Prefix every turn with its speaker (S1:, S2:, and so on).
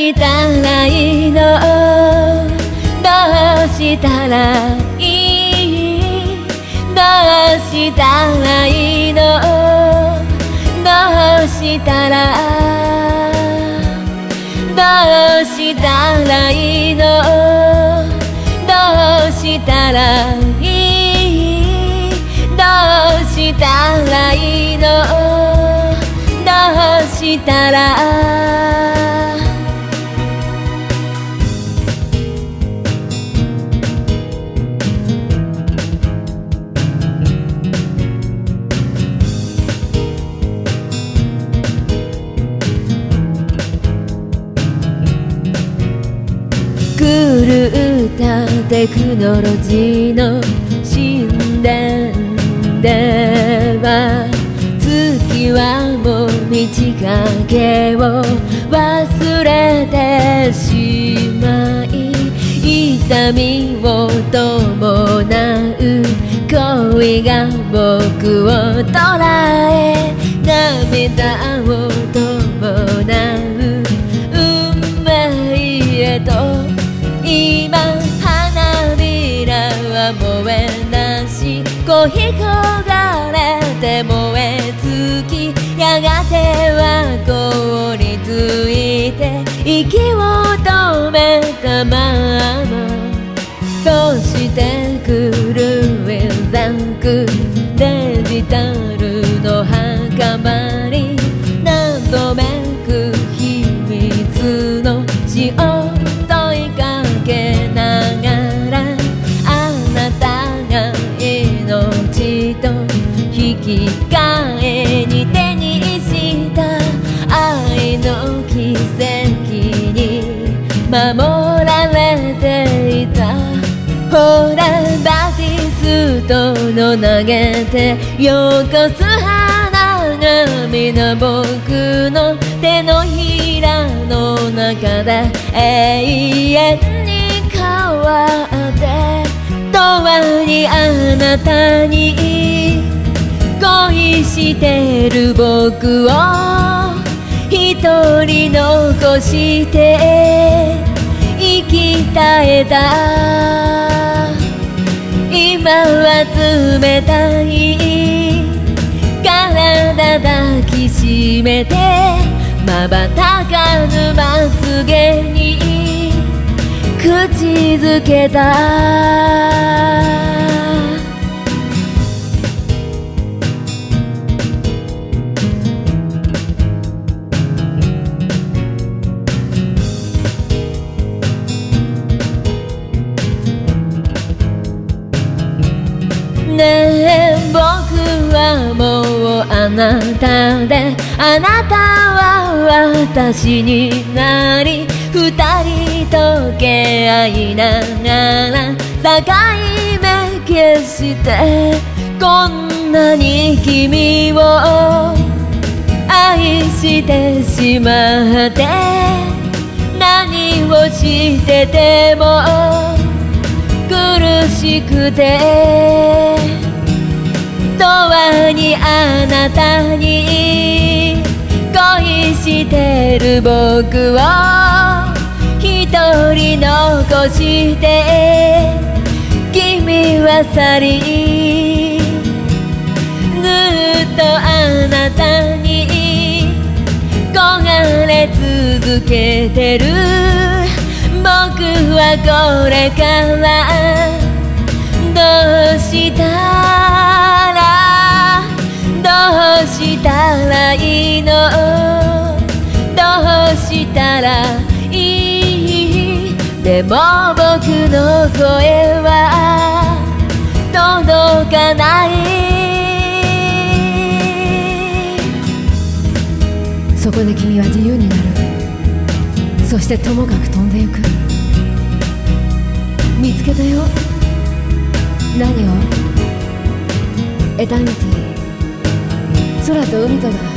S1: したらいいのどうしたらいいどうしたらいいの？どうしたらどうしたらいいの？どうしたらいい？どうしたらいいの？どうしたらたテクノロジーの神殿では月はもう満ち欠けを忘れてしまい痛みを伴う恋が僕を捉え涙を伴う運命へとし恋焦がれて燃え尽きやがては凍りついて息を止めたままそして守られていた。ほらバティストの投げてよこす花が皆僕の手のひらの中で永遠に変わって永遠にあなたに恋してる僕を一人残して生き絶えた。今は冷たい。体抱きしめてまばたかぬまつげに口づけた。はもうあなたであなたは私になり二人溶け合いながら境目消してこんなに君を愛してしまって何をしてても苦しくて。永遠にあなたに恋してる僕を一人残して君は去りずっとあなたに焦がれ続けてる僕はこれからどうしたしたらいいでも僕の声は届かない。
S2: そこで君は自由になる。そしてともかく飛んでゆく。見つけたよ。何を？エタニティ。空と海とが